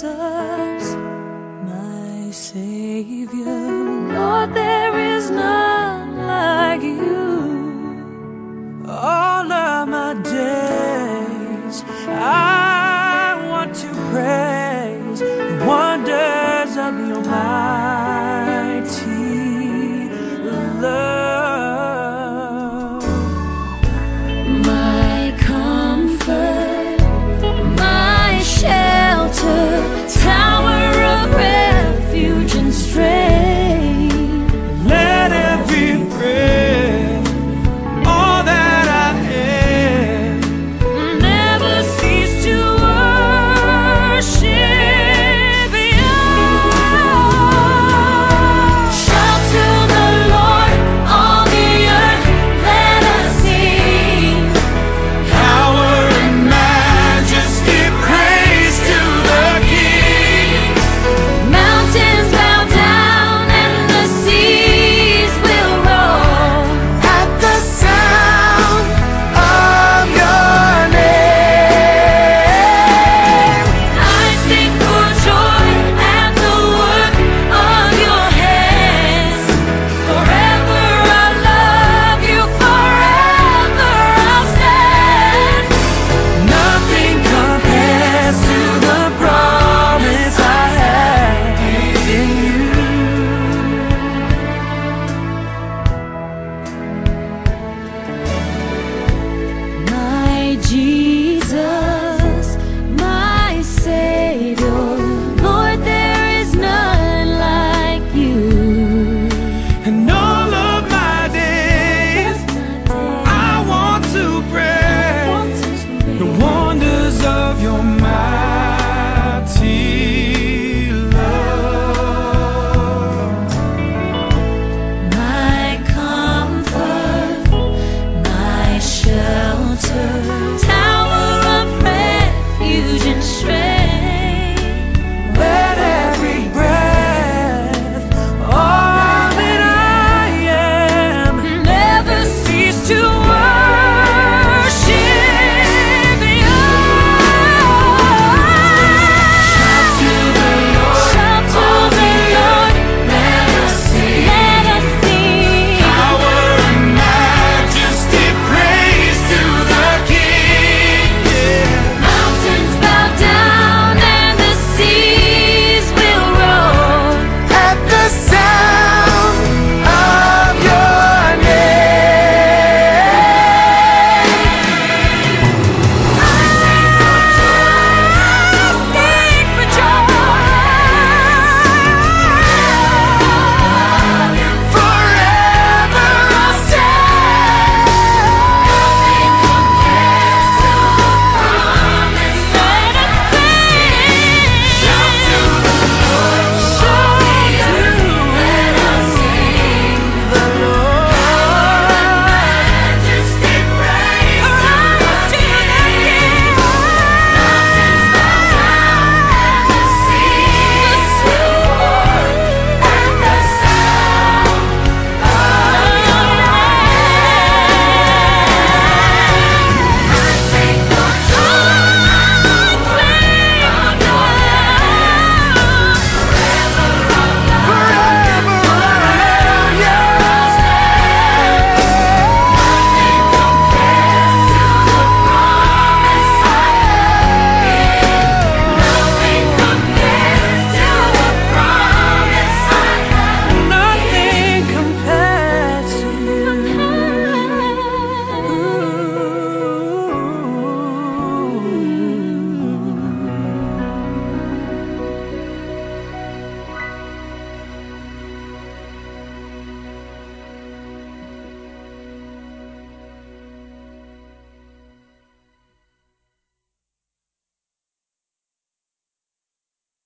Jesus.